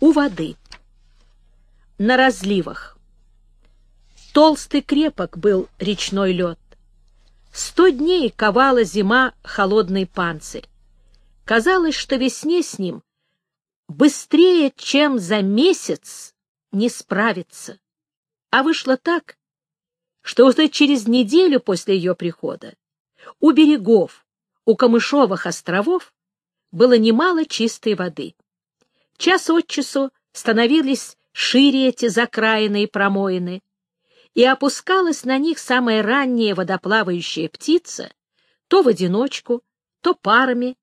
у воды. На разливах. Толстый крепок был речной лед. Сто дней ковала зима холодный панцирь. Казалось, что весне с ним быстрее, чем за месяц, не справиться. А вышло так, что уже через неделю после ее прихода у берегов, у Камышовых островов было немало чистой воды. Час от часу становились шире эти закраины и промоины, и опускалась на них самая ранняя водоплавающая птица то в одиночку, то парами,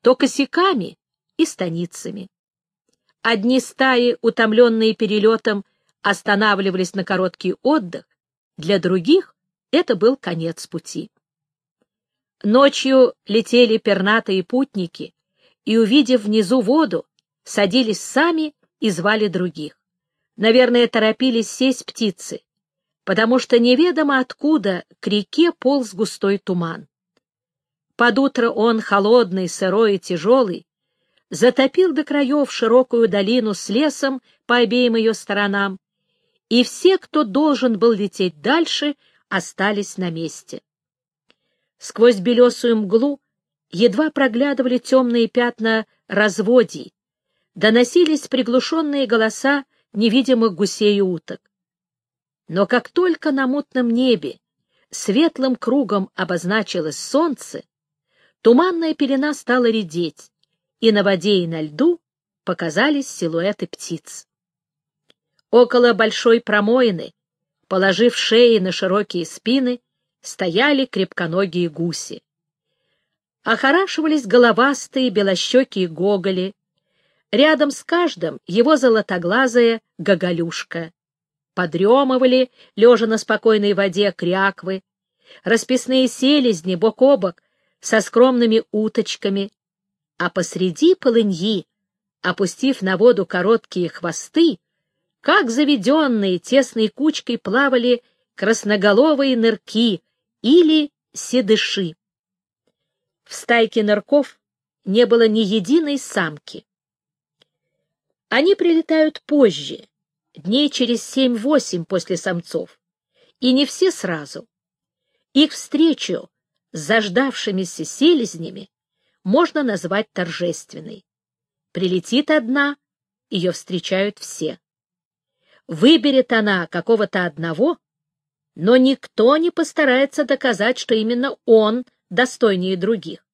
то косяками и станицами. Одни стаи, утомленные перелетом, останавливались на короткий отдых, для других это был конец пути. Ночью летели пернатые путники, и, увидев внизу воду, садились сами и звали других. Наверное, торопились сесть птицы, потому что неведомо откуда к реке полз густой туман. Под утро он, холодный, сырой и тяжелый, затопил до краев широкую долину с лесом по обеим ее сторонам, и все, кто должен был лететь дальше, остались на месте. Сквозь белесую мглу едва проглядывали темные пятна разводий, доносились приглушенные голоса невидимых гусей и уток. Но как только на мутном небе светлым кругом обозначилось солнце, туманная пелена стала редеть, и на воде и на льду показались силуэты птиц. Около большой промоины, положив шеи на широкие спины, стояли крепконогие гуси. Охорашивались головастые белощекие гоголи, рядом с каждым его золотоглазая гоголюшка подремывали, лежа на спокойной воде, кряквы, расписные селезни бок о бок со скромными уточками, а посреди полыньи, опустив на воду короткие хвосты, как заведенные тесной кучкой плавали красноголовые нырки или седыши. В стайке нырков не было ни единой самки. Они прилетают позже, дней через семь-восемь после самцов, и не все сразу. Их встречу с заждавшимися селезнями можно назвать торжественной. Прилетит одна, ее встречают все. Выберет она какого-то одного, но никто не постарается доказать, что именно он достойнее других.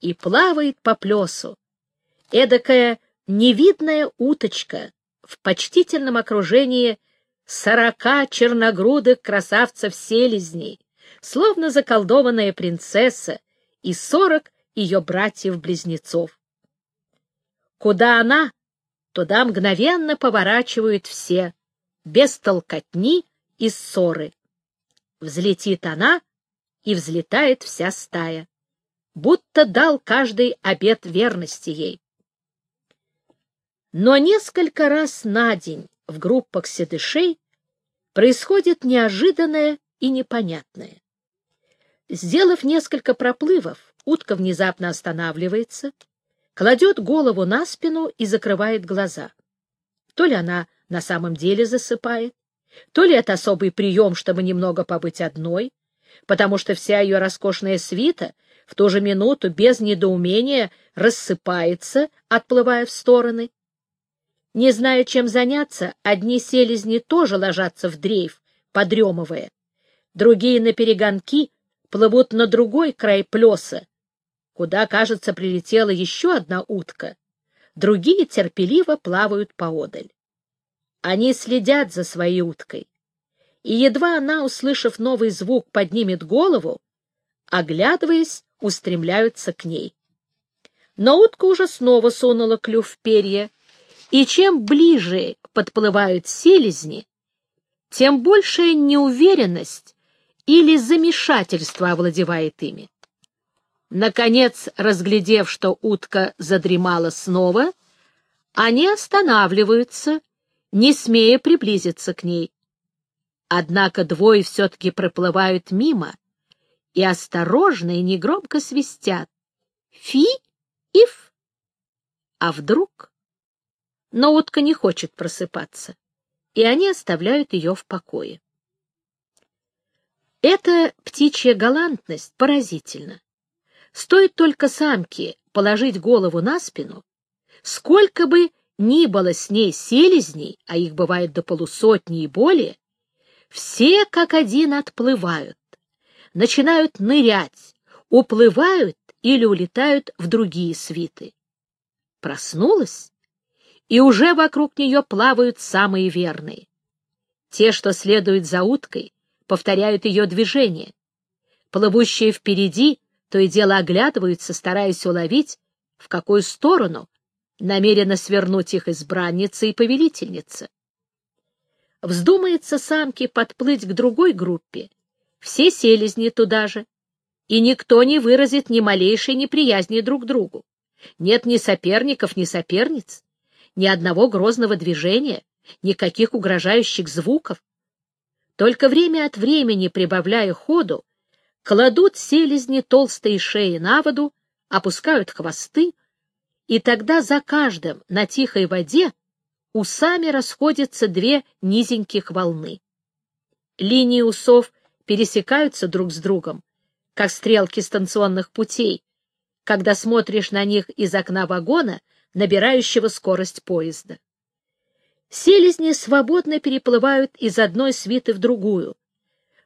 И плавает по плесу эдакая невидная уточка в почтительном окружении сорока черногрудых красавцев-селезней, словно заколдованная принцесса, и сорок ее братьев-близнецов. Куда она, туда мгновенно поворачивают все, без толкотни и ссоры. Взлетит она, и взлетает вся стая, будто дал каждый обет верности ей. Но несколько раз на день в группах седышей происходит неожиданное и непонятное. Сделав несколько проплывов, утка внезапно останавливается, кладет голову на спину и закрывает глаза. То ли она на самом деле засыпает, то ли это особый прием, чтобы немного побыть одной, потому что вся ее роскошная свита в ту же минуту без недоумения рассыпается, отплывая в стороны. Не зная, чем заняться, одни селезни тоже ложатся в дрейф, подремывая. Другие на перегонки плывут на другой край плеса, куда, кажется, прилетела еще одна утка. Другие терпеливо плавают поодаль. Они следят за своей уткой. И едва она, услышав новый звук, поднимет голову, оглядываясь, устремляются к ней. Но утка уже снова сунула клюв в перья, и чем ближе подплывают селезни, тем большая неуверенность или замешательство овладевает ими. Наконец, разглядев, что утка задремала снова, они останавливаются, не смея приблизиться к ней. Однако двое все-таки проплывают мимо и осторожно и негромко свистят «Фи! Иф!» А вдруг Но утка не хочет просыпаться, и они оставляют ее в покое. Эта птичья галантность поразительна. Стоит только самке положить голову на спину, сколько бы ни было с ней селезней, а их бывает до полусотни и более, все как один отплывают, начинают нырять, уплывают или улетают в другие свиты. Проснулась, и уже вокруг нее плавают самые верные. Те, что следуют за уткой, повторяют ее движение. Плывущие впереди то и дело оглядываются, стараясь уловить, в какую сторону намерена свернуть их избранница и повелительница. Вздумается самке подплыть к другой группе, все селезни туда же, и никто не выразит ни малейшей неприязни друг другу. Нет ни соперников, ни соперниц, ни одного грозного движения, никаких угрожающих звуков. Только время от времени, прибавляя ходу, кладут селезни толстые шеи на воду, опускают хвосты, и тогда за каждым на тихой воде усами расходятся две низеньких волны. Линии усов пересекаются друг с другом, как стрелки станционных путей, когда смотришь на них из окна вагона, набирающего скорость поезда. Селезни свободно переплывают из одной свиты в другую,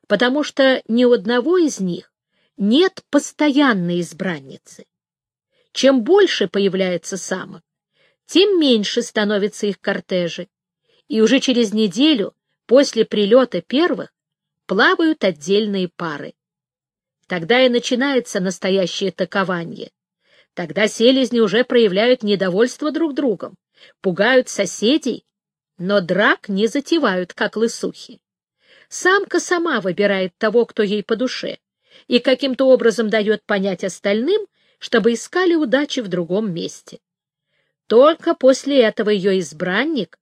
потому что ни у одного из них нет постоянной избранницы. Чем больше появляется самок, тем меньше становятся их кортежи, и уже через неделю после прилета первых плавают отдельные пары. Тогда и начинается настоящее такование. Тогда селезни уже проявляют недовольство друг другом, пугают соседей но драк не затевают, как лысухи. Самка сама выбирает того, кто ей по душе, и каким-то образом дает понять остальным, чтобы искали удачи в другом месте. Только после этого ее избранник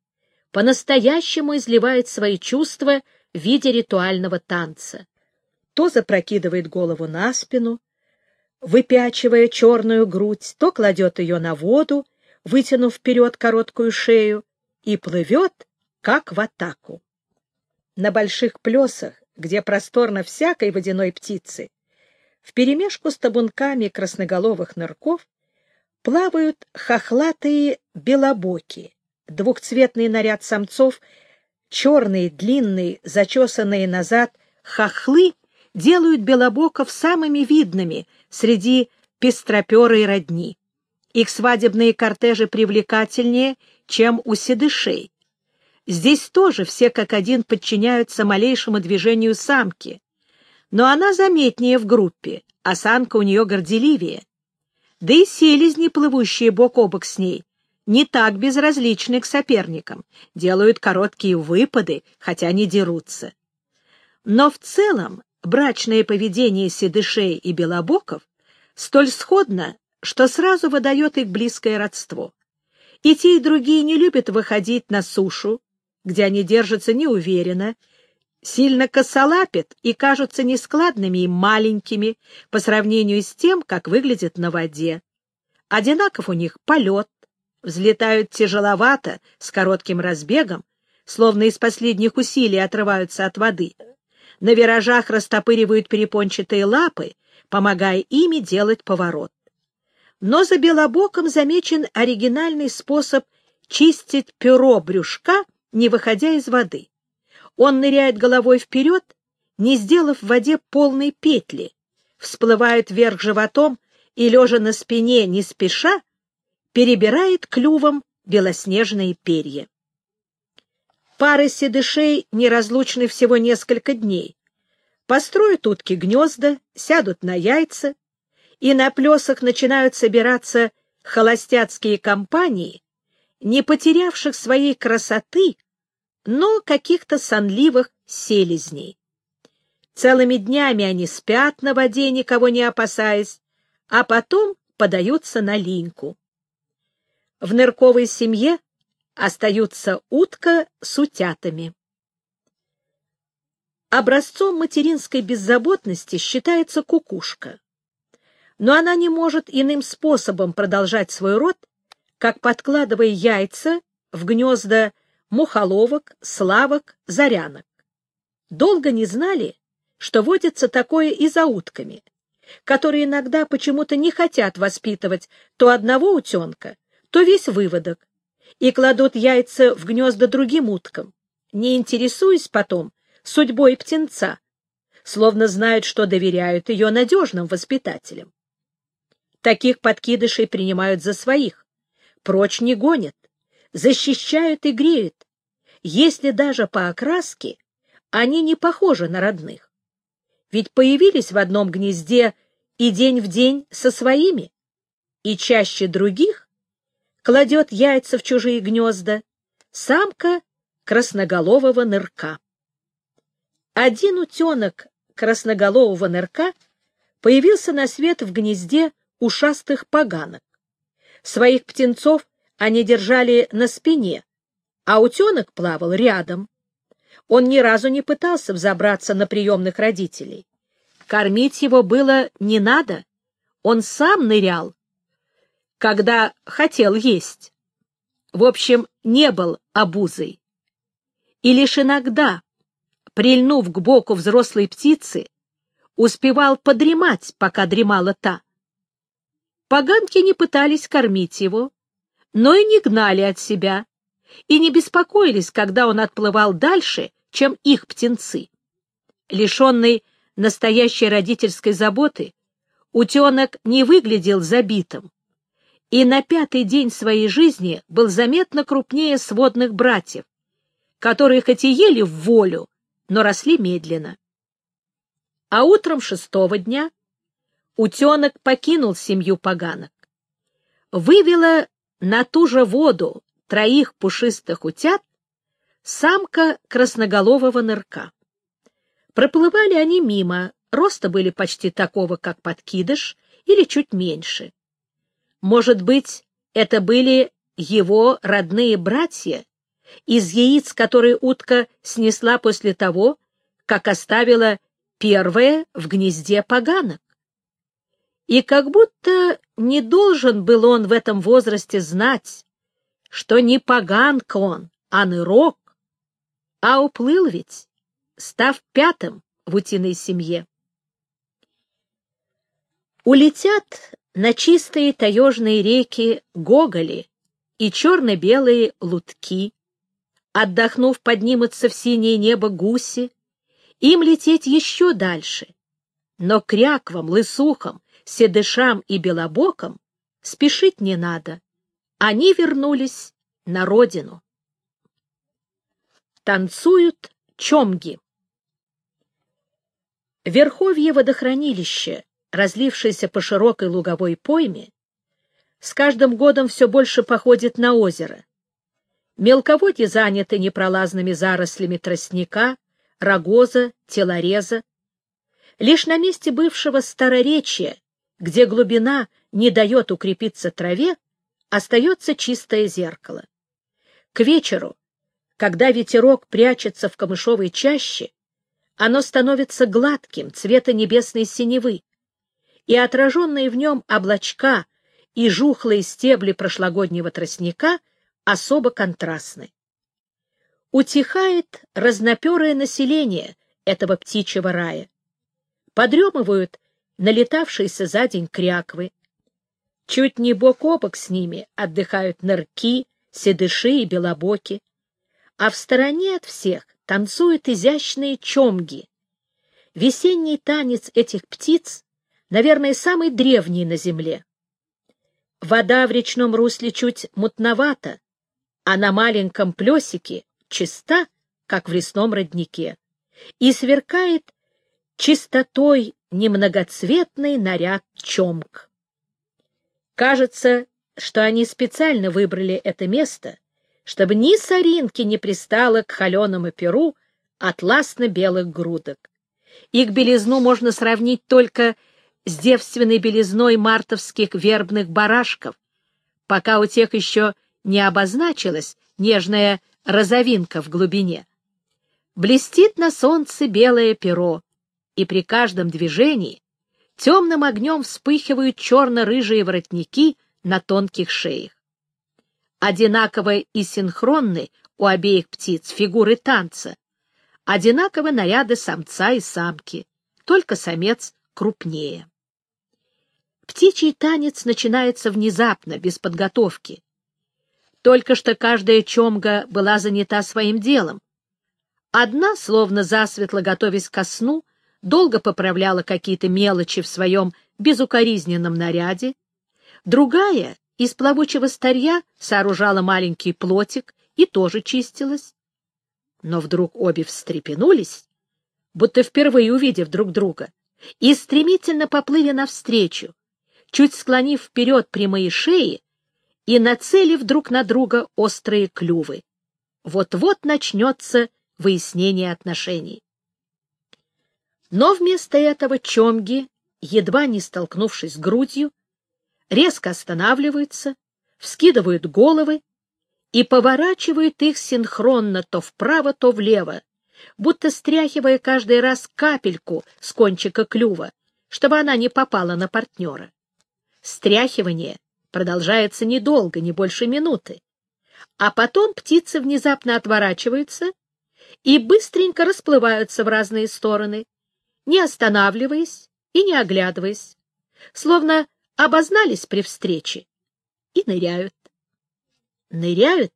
по-настоящему изливает свои чувства в виде ритуального танца. То запрокидывает голову на спину, выпячивая черную грудь, то кладет ее на воду, вытянув вперед короткую шею, и плывет, как в атаку. На больших плесах, где просторно всякой водяной птицы, вперемешку с табунками красноголовых нырков плавают хохлатые белобоки, двухцветный наряд самцов, черные, длинные, зачесанные назад хохлы делают белобоков самыми видными среди пестроперой родни. Их свадебные кортежи привлекательнее, чем у седышей. Здесь тоже все как один подчиняются малейшему движению самки, но она заметнее в группе, осанка у нее горделивее. Да и селезни, плывущие бок о бок с ней, не так безразличны к соперникам, делают короткие выпады, хотя не дерутся. Но в целом брачное поведение седышей и белобоков столь сходно, что сразу выдает их близкое родство. И те, и другие не любят выходить на сушу, где они держатся неуверенно, сильно косолапят и кажутся нескладными и маленькими по сравнению с тем, как выглядят на воде. Одинаков у них полет, взлетают тяжеловато, с коротким разбегом, словно из последних усилий отрываются от воды. На виражах растопыривают перепончатые лапы, помогая ими делать поворот. Но за белобоком замечен оригинальный способ чистить перо брюшка, не выходя из воды. Он ныряет головой вперед, не сделав в воде полной петли, всплывает вверх животом и, лежа на спине не спеша, перебирает клювом белоснежные перья. Пары седышей неразлучны всего несколько дней. Построят утки гнезда, сядут на яйца, и на плесах начинают собираться холостяцкие компании, не потерявших своей красоты, но каких-то сонливых селезней. Целыми днями они спят на воде, никого не опасаясь, а потом подаются на линьку. В нырковой семье остаются утка с утятами. Образцом материнской беззаботности считается кукушка но она не может иным способом продолжать свой род, как подкладывая яйца в гнезда мухоловок, славок, зарянок. Долго не знали, что водится такое и за утками, которые иногда почему-то не хотят воспитывать то одного утенка, то весь выводок, и кладут яйца в гнезда другим уткам, не интересуясь потом судьбой птенца, словно знают, что доверяют ее надежным воспитателям. Таких подкидышей принимают за своих, прочь не гонят, защищают и греют, если даже по окраске они не похожи на родных. Ведь появились в одном гнезде и день в день со своими, и чаще других кладет яйца в чужие гнезда самка красноголового нырка. Один утенок красноголового нырка появился на свет в гнезде ушастых поганок. Своих птенцов они держали на спине, а утенок плавал рядом. Он ни разу не пытался взобраться на приемных родителей. Кормить его было не надо, он сам нырял, когда хотел есть. В общем, не был обузой. И лишь иногда, прильнув к боку взрослой птицы, успевал подремать, пока дремала та. Поганки не пытались кормить его, но и не гнали от себя, и не беспокоились, когда он отплывал дальше, чем их птенцы. Лишенный настоящей родительской заботы, утенок не выглядел забитым, и на пятый день своей жизни был заметно крупнее сводных братьев, которые хоть и ели в волю, но росли медленно. А утром шестого дня утенок покинул семью поганок. Вывела на ту же воду троих пушистых утят самка красноголового нырка. Проплывали они мимо, роста были почти такого, как подкидыш, или чуть меньше. Может быть, это были его родные братья, из яиц, которые утка снесла после того, как оставила первое в гнезде поганок. И как будто не должен был он в этом возрасте знать, что не поганка он, а нырок, а уплыл ведь, став пятым в утиной семье. Улетят на чистые таежные реки гоголи и черно-белые лутки, отдохнув, поднимутся в синее небо гуси, им лететь еще дальше. Но кряквам, лысухам, седышам и белобокам спешить не надо они вернулись на родину. Танцуют чомги. Верховье водохранилища, разлившееся по широкой луговой пойме, с каждым годом все больше походит на озеро. Мелководье заняты непролазными зарослями тростника, рогоза, телореза. Лишь на месте бывшего староречия, где глубина не дает укрепиться траве, остается чистое зеркало. К вечеру, когда ветерок прячется в камышовой чаще, оно становится гладким, цвета небесной синевы, и отраженные в нем облачка и жухлые стебли прошлогоднего тростника особо контрастны. Утихает разноперое население этого птичьего рая. Подремывают налетавшиеся за день кряквы, Чуть не бок о бок с ними отдыхают нырки, седыши и белобоки, а в стороне от всех танцуют изящные чомги. Весенний танец этих птиц, наверное, самый древний на земле. Вода в речном русле чуть мутновата, а на маленьком плесике чиста, как в лесном роднике, и сверкает чистотой немногоцветный наряд чомк. Кажется, что они специально выбрали это место, чтобы ни соринки не пристало к холеному перу атласно-белых грудок. Их белизну можно сравнить только с девственной белизной мартовских вербных барашков, пока у тех еще не обозначилась нежная розовинка в глубине. Блестит на солнце белое перо, и при каждом движении темным огнем вспыхивают черно-рыжие воротники на тонких шеях. одинаково и синхронны у обеих птиц фигуры танца, одинаковы наряды самца и самки, только самец крупнее. Птичий танец начинается внезапно, без подготовки. Только что каждая чомга была занята своим делом. Одна, словно засветло готовясь ко сну, долго поправляла какие-то мелочи в своем безукоризненном наряде, другая из плавучего старья сооружала маленький плотик и тоже чистилась. Но вдруг обе встрепенулись, будто впервые увидев друг друга, и стремительно поплыли навстречу, чуть склонив вперед прямые шеи и нацелив друг на друга острые клювы. Вот-вот начнется выяснение отношений. Но вместо этого чомги, едва не столкнувшись грудью, резко останавливаются, вскидывают головы и поворачивают их синхронно то вправо, то влево, будто стряхивая каждый раз капельку с кончика клюва, чтобы она не попала на партнера. Стряхивание продолжается недолго, не больше минуты, а потом птицы внезапно отворачиваются и быстренько расплываются в разные стороны, не останавливаясь и не оглядываясь, словно обознались при встрече и ныряют. Ныряют,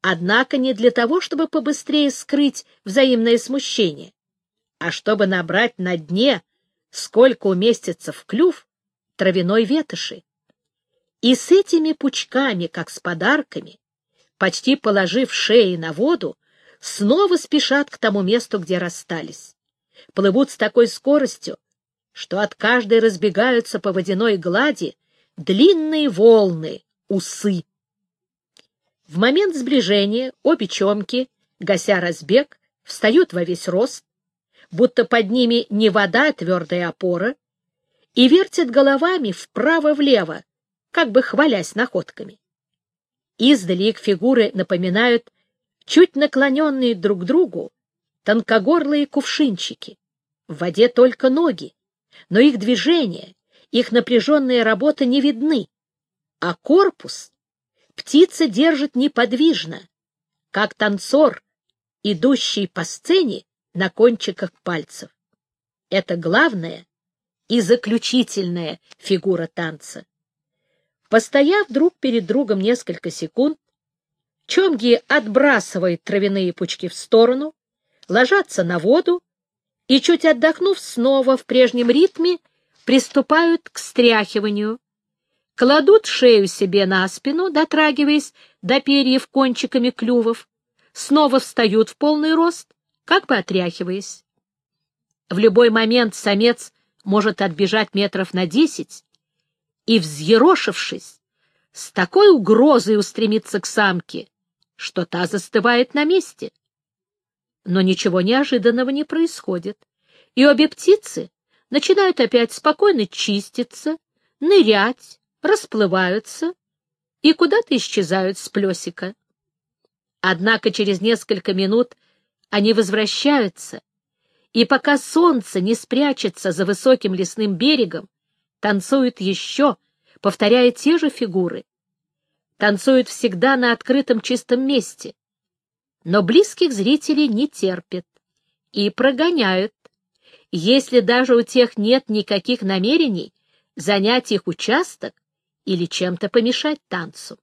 однако не для того, чтобы побыстрее скрыть взаимное смущение, а чтобы набрать на дне, сколько уместится в клюв, травяной ветоши. И с этими пучками, как с подарками, почти положив шеи на воду, снова спешат к тому месту, где расстались. Плывут с такой скоростью, что от каждой разбегаются по водяной глади длинные волны, усы. В момент сближения обе чомки, гася разбег, встают во весь рост, будто под ними не вода, а твердая опора, и вертят головами вправо-влево, как бы хвалясь находками. Издали их фигуры напоминают чуть наклоненные друг к другу тонкогорлые кувшинчики. В воде только ноги, но их движения, их напряженная работа не видны, а корпус птица держит неподвижно, как танцор, идущий по сцене на кончиках пальцев. Это главная и заключительная фигура танца. Постояв друг перед другом несколько секунд, Чомги отбрасывают травяные пучки в сторону, ложатся на воду и, чуть отдохнув снова в прежнем ритме, приступают к стряхиванию, кладут шею себе на спину, дотрагиваясь до перьев кончиками клювов, снова встают в полный рост, как бы отряхиваясь. В любой момент самец может отбежать метров на десять и, взъерошившись, с такой угрозой устремиться к самке, что та застывает на месте. Но ничего неожиданного не происходит, и обе птицы начинают опять спокойно чиститься, нырять, расплываются и куда-то исчезают с плесика. Однако через несколько минут они возвращаются, и пока солнце не спрячется за высоким лесным берегом, танцуют еще, повторяя те же фигуры. Танцуют всегда на открытом чистом месте, но близких зрителей не терпят и прогоняют, если даже у тех нет никаких намерений занять их участок или чем-то помешать танцу.